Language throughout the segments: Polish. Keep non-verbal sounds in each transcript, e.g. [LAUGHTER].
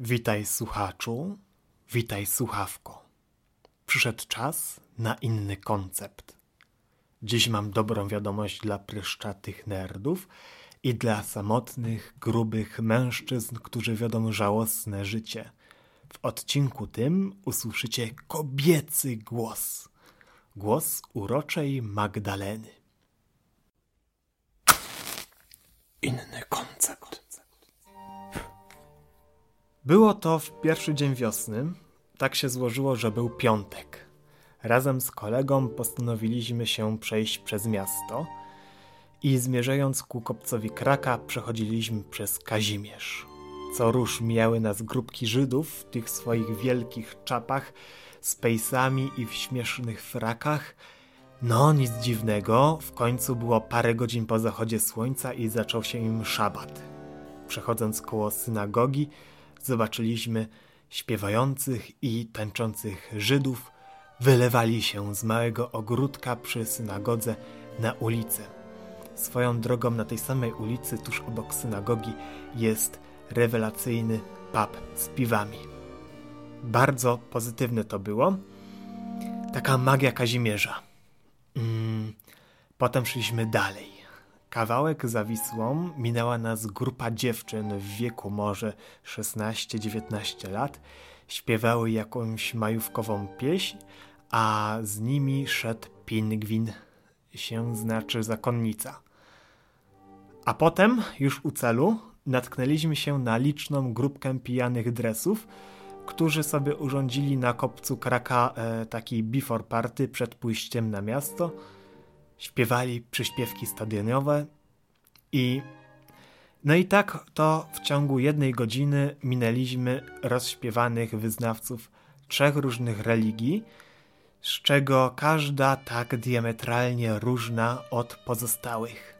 Witaj słuchaczu, witaj słuchawko. Przyszedł czas na inny koncept. Dziś mam dobrą wiadomość dla pryszczatych nerdów i dla samotnych, grubych mężczyzn, którzy wiodą żałosne życie. W odcinku tym usłyszycie kobiecy głos. Głos uroczej Magdaleny. Inny koncept. Było to w pierwszy dzień wiosny. Tak się złożyło, że był piątek. Razem z kolegą postanowiliśmy się przejść przez miasto i zmierzając ku kopcowi Kraka przechodziliśmy przez Kazimierz. Co róż mijały nas grupki Żydów w tych swoich wielkich czapach z pejsami i w śmiesznych frakach. No, nic dziwnego, w końcu było parę godzin po zachodzie słońca i zaczął się im szabat. Przechodząc koło synagogi, zobaczyliśmy śpiewających i tańczących Żydów, wylewali się z małego ogródka przy synagodze na ulicę. Swoją drogą na tej samej ulicy, tuż obok synagogi, jest rewelacyjny pub z piwami. Bardzo pozytywne to było. Taka magia Kazimierza. Mm, potem szliśmy dalej. Kawałek za Wisłą minęła nas grupa dziewczyn w wieku może 16-19 lat. Śpiewały jakąś majówkową pieśń, a z nimi szedł pingwin, się znaczy zakonnica. A potem, już u celu, natknęliśmy się na liczną grupkę pijanych dresów, którzy sobie urządzili na kopcu Kraka e, taki before party przed pójściem na miasto – śpiewali przyśpiewki stadionowe i no i tak to w ciągu jednej godziny minęliśmy rozśpiewanych wyznawców trzech różnych religii, z czego każda tak diametralnie różna od pozostałych.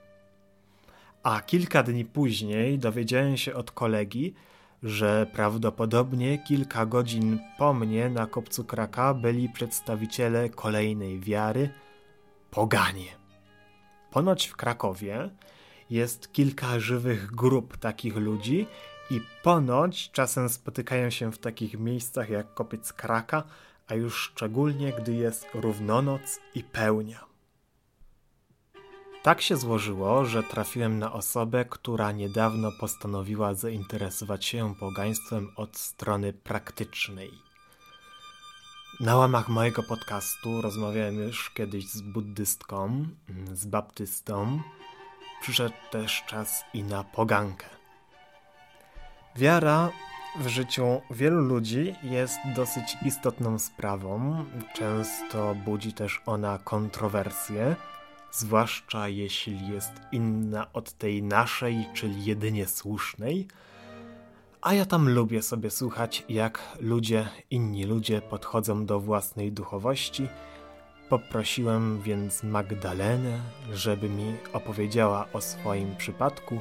A kilka dni później dowiedziałem się od kolegi, że prawdopodobnie kilka godzin po mnie na kopcu Kraka byli przedstawiciele kolejnej wiary – poganie. Ponoć w Krakowie jest kilka żywych grup takich ludzi i ponoć czasem spotykają się w takich miejscach jak kopiec Kraka, a już szczególnie gdy jest równonoc i pełnia. Tak się złożyło, że trafiłem na osobę, która niedawno postanowiła zainteresować się pogaństwem od strony praktycznej. Na łamach mojego podcastu rozmawiałem już kiedyś z buddystką, z baptystą. Przyszedł też czas i na pogankę. Wiara w życiu wielu ludzi jest dosyć istotną sprawą. Często budzi też ona kontrowersje, zwłaszcza jeśli jest inna od tej naszej, czyli jedynie słusznej – a ja tam lubię sobie słuchać, jak ludzie, inni ludzie podchodzą do własnej duchowości. Poprosiłem więc Magdalenę, żeby mi opowiedziała o swoim przypadku,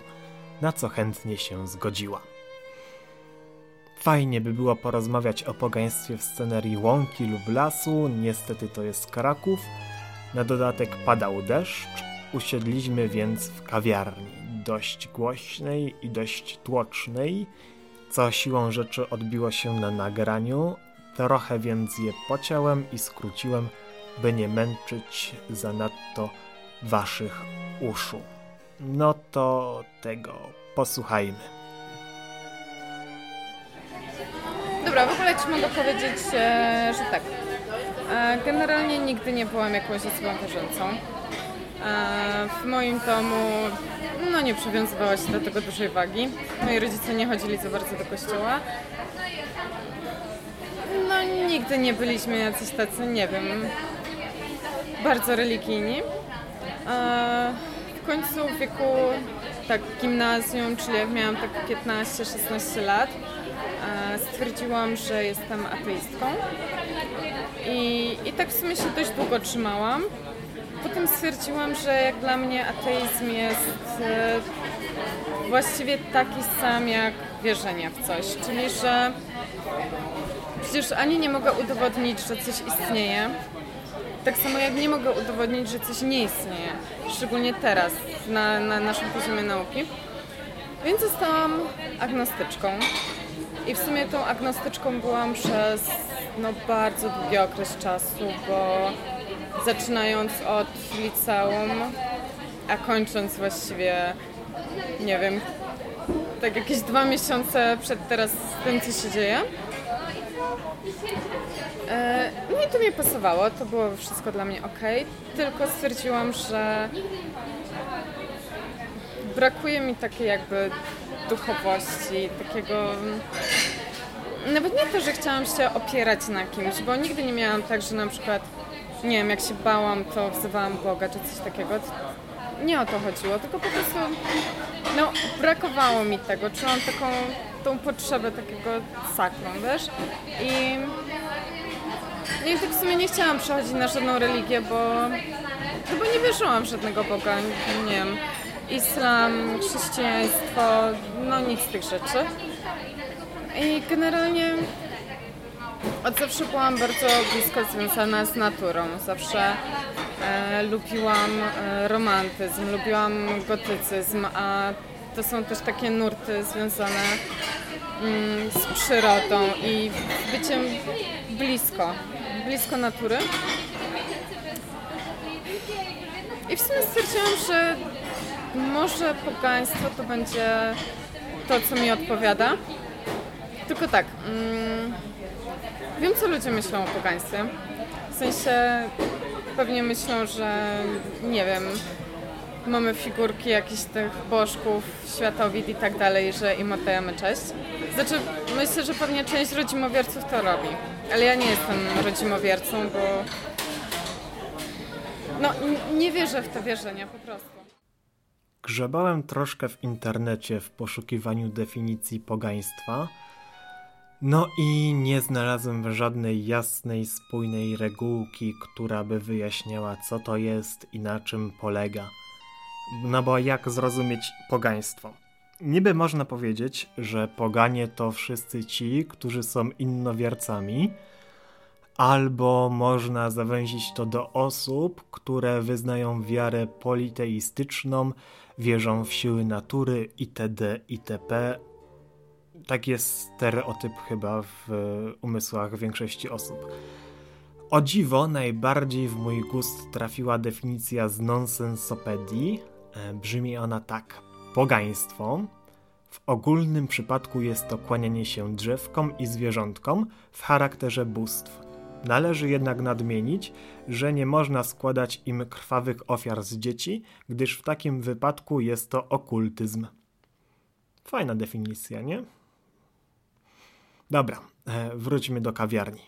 na co chętnie się zgodziła. Fajnie by było porozmawiać o pogaństwie w scenerii łąki lub lasu, niestety to jest Kraków. Na dodatek padał deszcz, usiedliśmy więc w kawiarni, dość głośnej i dość tłocznej, co siłą rzeczy odbiło się na nagraniu, trochę więc je pociąłem i skróciłem, by nie męczyć zanadto waszych uszu. No to tego posłuchajmy. Dobra, w ogóle ci mogę powiedzieć, e, że tak. E, generalnie nigdy nie byłam jakąś osobą wierzącą. E, w moim domu no, nie przywiązywała się do tego dużej wagi. Moi rodzice nie chodzili za bardzo do kościoła. No nigdy nie byliśmy jacyś tacy, nie wiem, bardzo religijni. E, w końcu w wieku tak gimnazjum, czyli jak miałam tak 15-16 lat, e, stwierdziłam, że jestem ateistką. I, I tak w sumie się dość długo trzymałam. Potem stwierdziłam, że jak dla mnie ateizm jest e, właściwie taki sam jak wierzenie w coś, czyli że przecież ani nie mogę udowodnić, że coś istnieje, tak samo jak nie mogę udowodnić, że coś nie istnieje, szczególnie teraz na, na naszym poziomie nauki. Więc zostałam agnostyczką. I w sumie tą agnostyczką byłam przez no, bardzo długi okres czasu, bo zaczynając od liceum, a kończąc właściwie, nie wiem, tak jakieś dwa miesiące przed teraz tym, co się dzieje. E, no i to mi pasowało, to było wszystko dla mnie ok, tylko stwierdziłam, że brakuje mi takiej jakby duchowości, takiego... Nawet nie to, że chciałam się opierać na kimś, bo nigdy nie miałam tak, że na przykład, nie wiem, jak się bałam, to wzywałam Boga czy coś takiego. Nie o to chodziło, tylko po prostu no, brakowało mi tego. Czułam taką tą potrzebę takiego sakrum, wiesz? I, i tak w sumie nie chciałam przechodzić na żadną religię, bo, no bo nie wierzyłam w żadnego Boga, nie wiem islam, chrześcijaństwo, no nic z tych rzeczy. I generalnie od zawsze byłam bardzo blisko związana z naturą. Zawsze e, lubiłam e, romantyzm, lubiłam gotycyzm, a to są też takie nurty związane mm, z przyrodą i byciem blisko, blisko natury. I w sumie stwierdziłam, że może pogaństwo to będzie to, co mi odpowiada. Tylko tak, mm, wiem co ludzie myślą o pogaństwie. W sensie pewnie myślą, że nie wiem, mamy figurki jakichś tych bożków, światowid i tak dalej, że im oddajemy cześć. Znaczy, myślę, że pewnie część rodzimowierców to robi, ale ja nie jestem rodzimowiercą, bo no, nie wierzę w te wierzenia po prostu. Grzebałem troszkę w internecie w poszukiwaniu definicji pogaństwa. No i nie znalazłem żadnej jasnej, spójnej regułki, która by wyjaśniała, co to jest i na czym polega. No bo jak zrozumieć pogaństwo? Niby można powiedzieć, że poganie to wszyscy ci, którzy są innowiercami, albo można zawęzić to do osób, które wyznają wiarę politeistyczną, wierzą w siły natury itd. itp. Tak jest stereotyp chyba w umysłach większości osób. O dziwo, najbardziej w mój gust trafiła definicja z nonsensopedii. E, brzmi ona tak: pogaństwo. W ogólnym przypadku jest to kłanianie się drzewkom i zwierzątkom w charakterze bóstw. Należy jednak nadmienić, że nie można składać im krwawych ofiar z dzieci, gdyż w takim wypadku jest to okultyzm. Fajna definicja, nie? Dobra, e, wróćmy do kawiarni.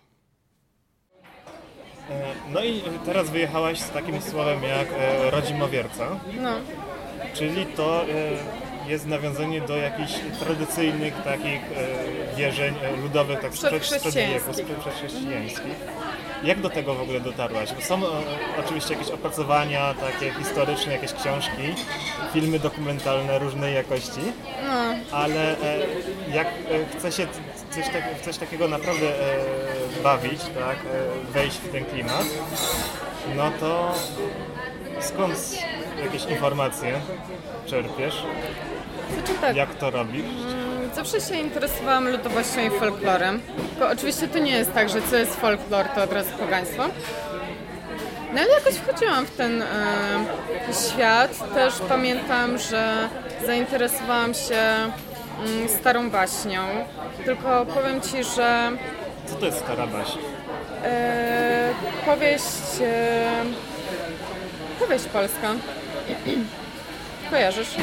E, no i teraz wyjechałaś z takim słowem jak e, rodzimowierca. No. Czyli to jest nawiązanie do jakichś tradycyjnych takich wierzeń ludowych, tak sprzed, sprzed wieku, przedchrześcijańskich. Jak do tego w ogóle dotarłaś? Bo są oczywiście jakieś opracowania takie historyczne, jakieś książki, filmy dokumentalne różnej jakości, no. ale jak chce się coś, tak, coś takiego naprawdę e, bawić, tak, wejść w ten klimat, no to skąd jakieś informacje czerpiesz? Znaczy tak. Jak to robisz? Mm, zawsze się interesowałam ludowością i folklorem. Tylko oczywiście to nie jest tak, że co jest folklor, to od razu pogaństwo. No ale jakoś wchodziłam w ten e, świat. Też pamiętam, że zainteresowałam się mm, starą baśnią. Tylko powiem Ci, że... Co to jest stara baśń? E, powieść... E, powieść polska. [CLEARS THROAT] Kojarzysz?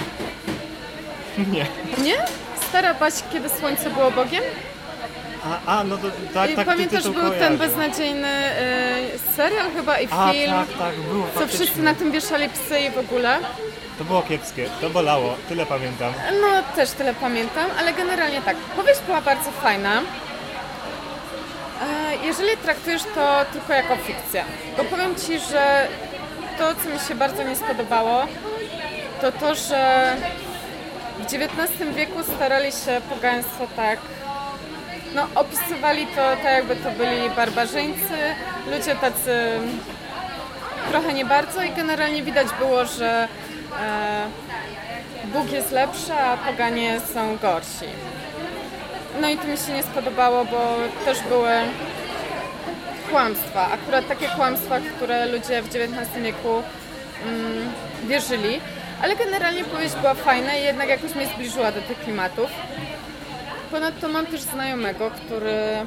Nie. Nie? Stara baśń, kiedy słońce było Bogiem? A, a no to tak, tak Pamiętasz, był kojarzę. ten beznadziejny y, serial chyba i a, film, tak, tak, było, co wszyscy na tym wieszali psy i w ogóle. To było kiepskie, to bolało, tyle pamiętam. No, też tyle pamiętam, ale generalnie tak, powieść była bardzo fajna. E, jeżeli traktujesz to tylko jako fikcję, bo powiem Ci, że to, co mi się bardzo nie spodobało, to to, że w XIX wieku starali się pogaństwo tak, no opisywali to tak jakby to byli barbarzyńcy, ludzie tacy trochę nie bardzo i generalnie widać było, że e, Bóg jest lepszy, a poganie są gorsi. no i to mi się nie spodobało, bo też były kłamstwa. Akurat takie kłamstwa, które ludzie w XIX wieku mm, wierzyli. Ale generalnie powieść była fajna i jednak jakoś mnie zbliżyła do tych klimatów. Ponadto mam też znajomego, który mm,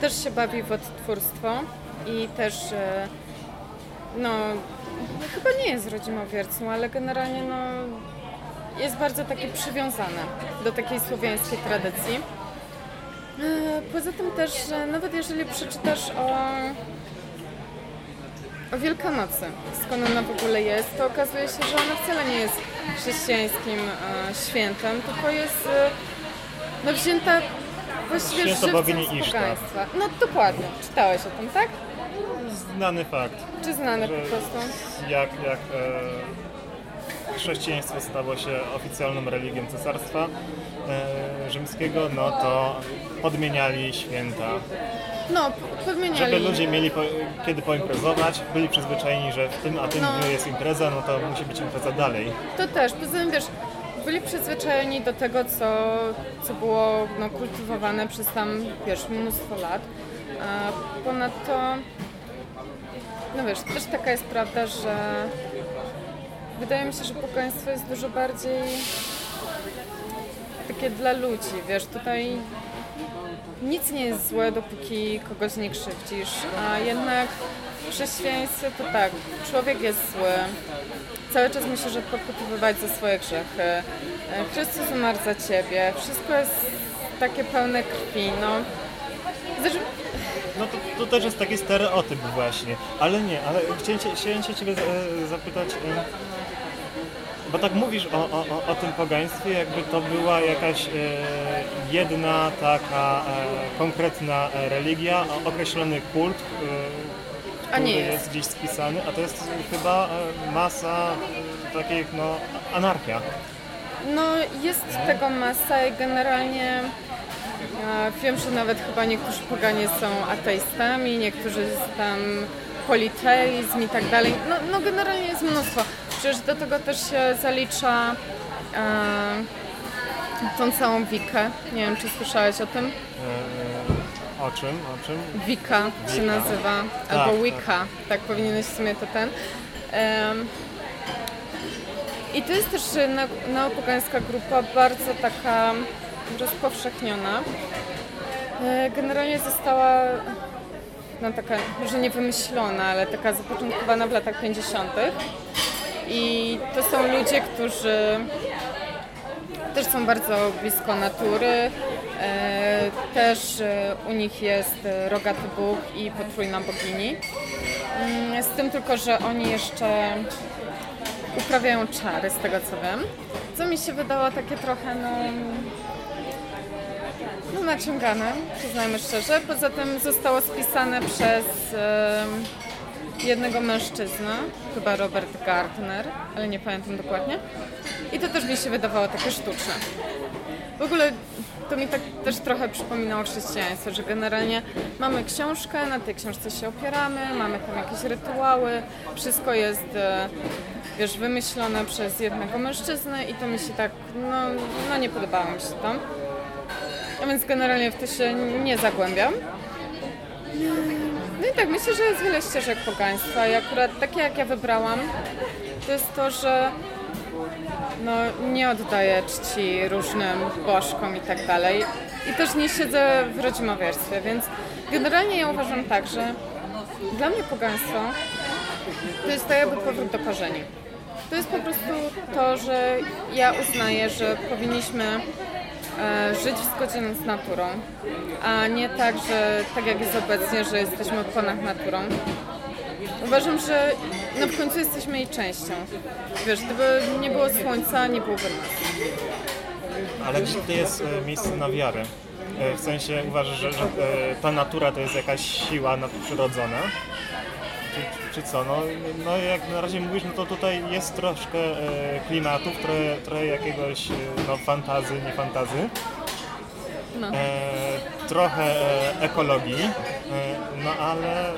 też się bawi w odtwórstwo i też e, no chyba nie jest rodzimowiercą, ale generalnie no jest bardzo takie przywiązane do takiej słowiańskiej tradycji. E, poza tym też, nawet jeżeli przeczytasz o, o Wielkanocy, skąd ona w ogóle jest, to okazuje się, że ona wcale nie jest chrześcijańskim e, świętem, tylko jest e, no, wzięta właściwie Święto bogini z Isztar. pogaństwa. No dokładnie, czytałeś o tym, tak? Znany fakt, Czy znane że po prostu? jak, jak e, chrześcijaństwo stało się oficjalną religią cesarstwa e, rzymskiego, no to podmieniali święta. No, podmieniali. Żeby ludzie mieli po, kiedy poimprezować, byli przyzwyczajeni, że w tym a tym No. dniu jest impreza, no to musi być impreza dalej. To też, poza tym wiesz, byli przyzwyczajeni do tego, co, co było no, kultywowane przez tam, wiesz, mnóstwo lat. A ponadto, no wiesz, też taka jest prawda, że wydaje mi się, że pogaństwo jest dużo bardziej takie dla ludzi, wiesz, tutaj nic nie jest złe, dopóki kogoś nie krzywdzisz, a jednak w chrześcijaństwie to tak, człowiek jest zły, cały czas musisz odpokutowywać za swoje grzechy. Chrystus umarł za ciebie, wszystko jest takie pełne krwi, no. No to, to też jest taki stereotyp właśnie, ale nie, ale chciałem, chciałem się Ciebie e, zapytać, e, bo tak mówisz o, o, o- o tym pogaństwie, jakby to była jakaś e, jedna taka e, konkretna e, religia, określony kult, e, A nie który jest. jest gdzieś spisany, a to jest chyba masa takich, no, anarchia. no jest tego masa i generalnie wiem, że nawet chyba niektórzy poganie są ateistami, niektórzy tam politeizm i tak dalej. No, no generalnie jest mnóstwo. Przecież do tego też się zalicza e, tą całą wikę. Nie wiem, czy słyszałeś o tym? E, o czym, o czym? Wika się nazywa, Tak, albo tak. Wicca, tak powinieneś w sumie to ten. Em, I to jest też e, neo- neopogańska grupa, bardzo taka rozpowszechniona. E, Generalnie została no taka, może nie wymyślona, ale taka zapoczątkowana w latach 50. I to są ludzie, którzy też są bardzo blisko natury. E, Też e, u nich jest rogaty Bóg i potrójna bogini. Mm, Z tym tylko, że oni jeszcze uprawiają czary, z tego co wiem. Co mi się wydało takie trochę, no, no naciągane, przyznajmy szczerze. Poza tym zostało spisane przez jednego mężczyznę, chyba Robert Gardner, ale nie pamiętam dokładnie. I to też mi się wydawało takie sztuczne. W ogóle to mi tak też trochę przypominało chrześcijaństwo, że generalnie mamy książkę, na tej książce się opieramy, mamy tam jakieś rytuały, wszystko jest, e, wiesz, wymyślone przez jednego mężczyznę i to mi się tak, no, no nie podobało mi się to. A więc generalnie w to się nie zagłębiam. No i tak, myślę, że jest wiele ścieżek pogaństwa i akurat takie jak ja wybrałam, to jest to, że no, nie oddaję czci różnym bożkom i tak dalej. I też nie siedzę w rodzimowierstwie, więc generalnie ja uważam tak, że dla mnie pogaństwo to jest to jakby powrót do korzeni. To jest po prostu to, że ja uznaję, że powinniśmy żyć w zgodzie z naturą, a nie tak, że tak jak jest obecnie, że jesteśmy ponad naturą. Uważam, że no w końcu jesteśmy jej częścią. Wiesz, gdyby nie było słońca, nie byłoby nas. Ale gdzie to jest e, miejsce na wiarę? E, W sensie uważasz, że, że e, ta natura to jest jakaś siła nadprzyrodzona? Czy, co? No, no jak na razie mówisz, no to tutaj jest troszkę e, klimatów, trochę, trochę jakiegoś e, no, fantazy, nie fantazy. No. E, trochę e, ekologii, e, no ale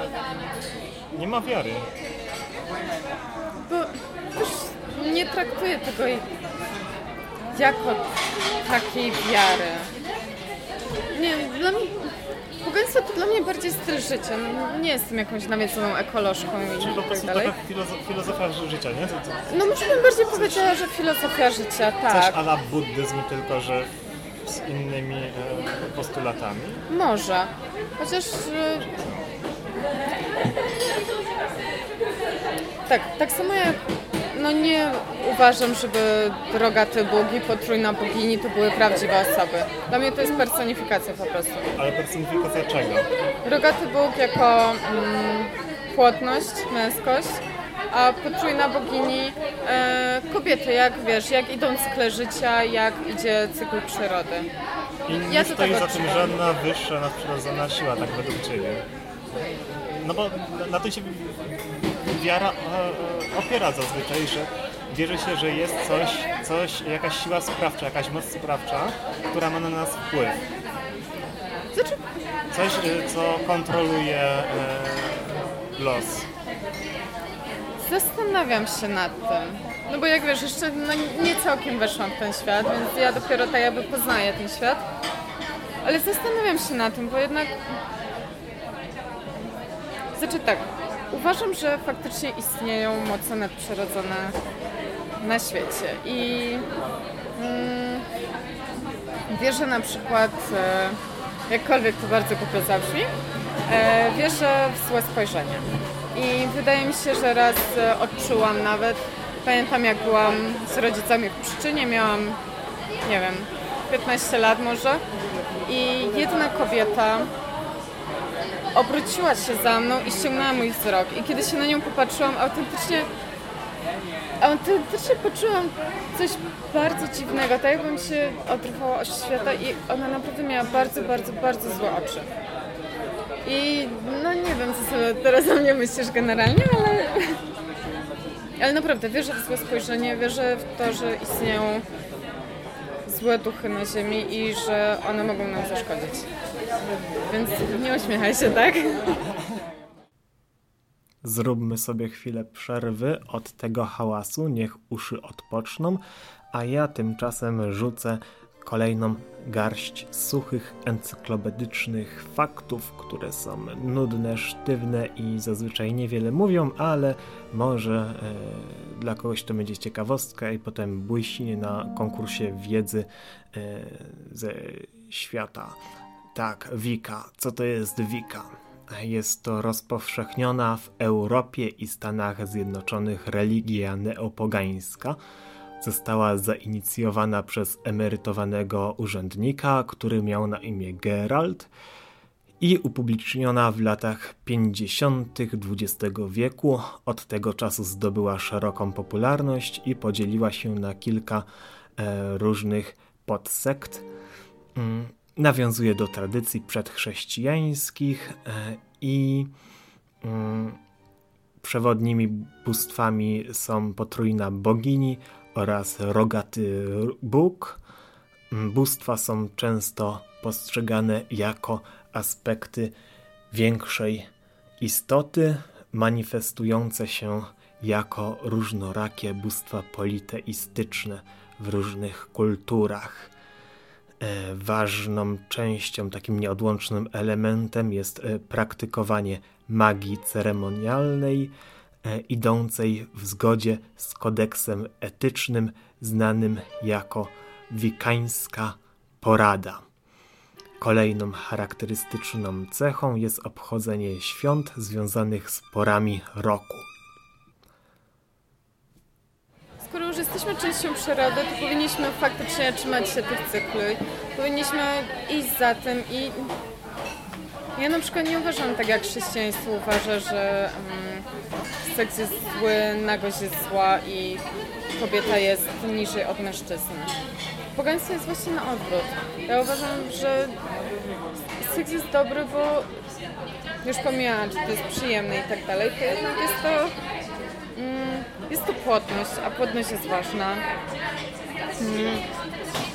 nie ma wiary. Bo też nie traktuję tego jako takiej wiary. Nie, dla mnie pogaństwo to dla mnie bardziej styl życia. No, nie jestem jakąś nawiedzoną ekolożką Czyli po i tak prostu dalej. taka filozo- filozofia życia, nie? To, to No może bym bardziej powiedziała, że filozofia życia, coś tak. ala buddyzm, tylko że z innymi e, postulatami. Może. Chociaż. e, Tak, tak samo jak. No nie uważam, żeby rogaty Bóg i potrójna bogini to były prawdziwe osoby. Dla mnie to jest personifikacja po prostu. Ale personifikacja czego? Rogaty Bóg jako mm, płodność, męskość, a potrójna bogini e, kobiety, jak wiesz, jak idą cykle życia, jak idzie cykl przyrody. I nie Ja to stoi tak za tym żadna wyższa nadprzyrodzona siła, tak według Ciebie. No bo na, na tym się wiara e, e, opiera zazwyczaj, że wierzy się, że jest coś, coś, jakaś siła sprawcza, jakaś moc sprawcza, która ma na nas wpływ. Znaczy, Coś, e, co kontroluje e, los. Zastanawiam się nad tym. No bo jak wiesz, jeszcze no, nie całkiem weszłam w ten świat, więc ja dopiero tak jakby poznaję ten świat. Ale zastanawiam się nad tym, bo jednak... Znaczy tak, uważam, że faktycznie istnieją moce nadprzyrodzone na świecie i mm, wierzę na przykład, e, jakkolwiek to bardzo głupio zabrzmi, e, wierzę w złe spojrzenie. I wydaje mi się, że raz e, odczułam nawet, pamiętam jak byłam z rodzicami w Pszczynie, miałam, nie wiem, 15 lat może i jedna kobieta obróciła się za mną i ściągnęła mój wzrok. I kiedy się na nią popatrzyłam, autentycznie autentycznie poczułam coś bardzo dziwnego, tak jakbym się odrywała od świata i ona naprawdę miała bardzo, bardzo, bardzo złe oczy. I no nie wiem, co sobie teraz o mnie myślisz generalnie, ale... [LAUGHS] Ale naprawdę, wierzę w złe spojrzenie, wierzę w to, że istnieją złe duchy na ziemi i że one mogą nam zaszkodzić. Więc nie uśmiechaj się, tak? Zróbmy sobie chwilę przerwy od tego hałasu, niech uszy odpoczną, a ja tymczasem rzucę kolejną garść suchych, encyklopedycznych faktów, które są nudne, sztywne i zazwyczaj niewiele mówią, ale może e, dla kogoś to będzie ciekawostka i potem błyśnie na konkursie wiedzy e, ze świata. Tak, Wika. Co to jest Wika? Jest to rozpowszechniona w Europie i Stanach Zjednoczonych religia neopogańska. Została zainicjowana przez emerytowanego urzędnika, który miał na imię Gerald i upubliczniona w latach 50. XX wieku. Od tego czasu zdobyła szeroką popularność i podzieliła się na kilka e, różnych podsekt. Mm, nawiązuje do tradycji przedchrześcijańskich e, i mm, przewodnimi bóstwami są potrójna bogini oraz rogaty Bóg. Bóstwa są często postrzegane jako aspekty większej istoty, manifestujące się jako różnorakie bóstwa politeistyczne w różnych kulturach. E, ważną częścią, takim nieodłącznym elementem jest e, praktykowanie magii ceremonialnej, idącej w zgodzie z kodeksem etycznym znanym jako wikańska porada. Kolejną charakterystyczną cechą jest obchodzenie świąt związanych z porami roku. Skoro już jesteśmy częścią przyrody, to powinniśmy faktycznie trzymać się tych cykli. Powinniśmy iść za tym i ja na przykład nie uważam tak jak chrześcijaństwo uważa, że um, seks jest zły, nagość jest zła i kobieta jest niżej od mężczyzny. Pogaństwo jest właśnie na odwrót. Ja uważam, że seks jest dobry, bo już pomijając, czy to jest przyjemne i tak dalej, to jednak jest to mm, jest to płodność, a płodność jest ważna. Mm.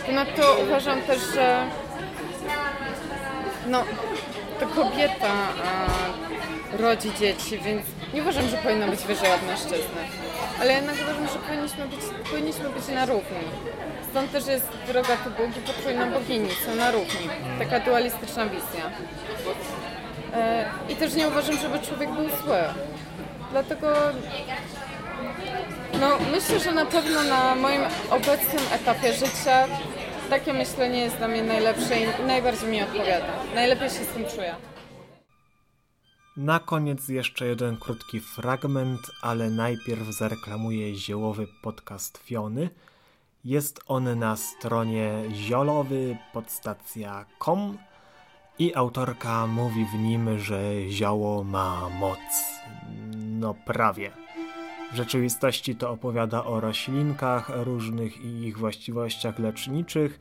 Ponadto uważam też, że no, to kobieta a, rodzi dzieci, więc Nie uważam, że powinno być wyżej od mężczyzny. Ale jednak uważam, że powinniśmy być, powinniśmy być na równi. Stąd też jest droga tu Bóg i potrójna bogini, są na równi. Taka dualistyczna wizja. E, I też nie uważam, żeby człowiek był zły. Dlatego no, myślę, że na pewno na moim obecnym etapie życia takie myślenie jest dla mnie najlepsze i najbardziej mi odpowiada. Najlepiej się z tym czuję. Na koniec jeszcze jeden krótki fragment, ale najpierw zareklamuję ziołowy podcast Fiony. Jest on na stronie ziolowy.podstacja.com i autorka mówi w nim, że zioło ma moc. No prawie. W rzeczywistości to opowiada o roślinkach różnych i ich właściwościach leczniczych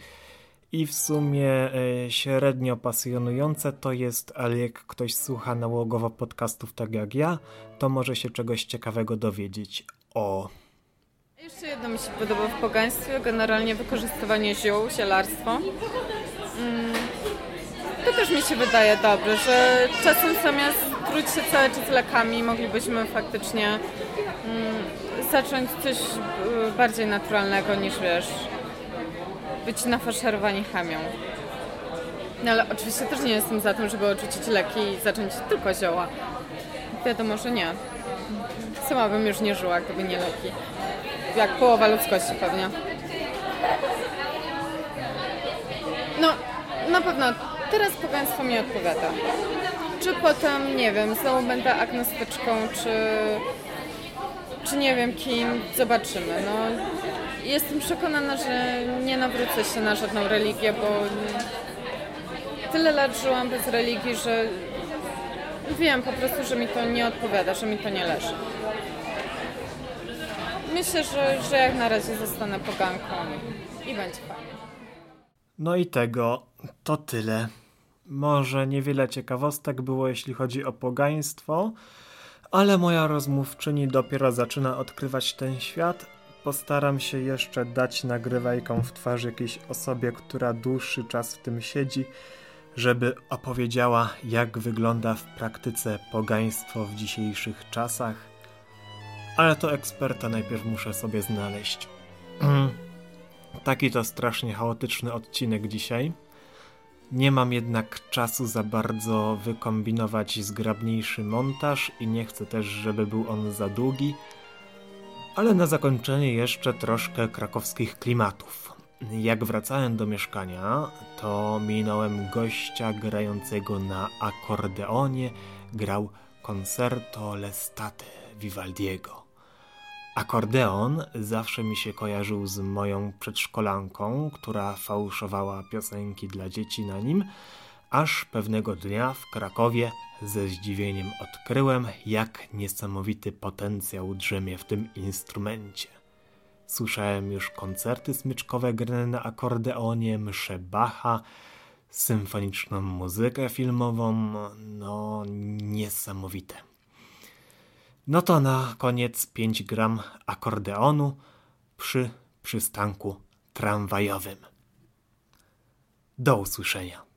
i w sumie e, średnio pasjonujące to jest, ale jak ktoś słucha nałogowo podcastów tak jak ja, to może się czegoś ciekawego dowiedzieć. O. Jeszcze jedno mi się podoba w pogaństwie, generalnie wykorzystywanie ziół, zielarstwo. Mm, to też mi się wydaje dobre, że czasem zamiast truć się cały czas lekami, moglibyśmy faktycznie mm, zacząć coś y, bardziej naturalnego niż wiesz, być nafaszerowani chemią. No ale oczywiście też nie jestem za tym, żeby odrzucić leki i zacząć tylko zioła. Wiadomo, że nie. Sama bym już nie żyła, gdyby nie leki. Jak połowa ludzkości pewnie. No, na pewno teraz pogaństwo mi odpowiada. Czy potem, nie wiem, znowu będę agnostyczką, czy, czy nie wiem kim, zobaczymy. No, jestem przekonana, że nie nawrócę się na żadną religię, bo tyle lat żyłam bez religii, że wiem po prostu, że mi to nie odpowiada, że mi to nie leży. Myślę, że, że jak na razie zostanę poganką i będzie fajnie. No i tego to tyle. Może niewiele ciekawostek było, jeśli chodzi o pogaństwo, ale moja rozmówczyni dopiero zaczyna odkrywać ten świat. Postaram się jeszcze dać nagrywajką w twarz jakiejś osobie, która dłuższy czas w tym siedzi, żeby opowiedziała, jak wygląda w praktyce pogaństwo w dzisiejszych czasach. Ale to eksperta najpierw muszę sobie znaleźć. Taki to strasznie chaotyczny odcinek dzisiaj. Nie mam jednak czasu za bardzo wykombinować zgrabniejszy montaż i nie chcę też, żeby był on za długi. Ale na zakończenie jeszcze troszkę krakowskich klimatów. Jak wracałem do mieszkania, to minąłem gościa grającego na akordeonie, grał Concerto Lestate Vivaldiego. Akordeon zawsze mi się kojarzył z moją przedszkolanką, która fałszowała piosenki dla dzieci na nim, aż pewnego dnia w Krakowie ze zdziwieniem odkryłem, jak niesamowity potencjał drzemie w tym instrumencie. Słyszałem już koncerty smyczkowe grane na akordeonie, msze Bacha, symfoniczną muzykę filmową, no niesamowite. No to na koniec 5 gram akordeonu przy przystanku tramwajowym. Do usłyszenia.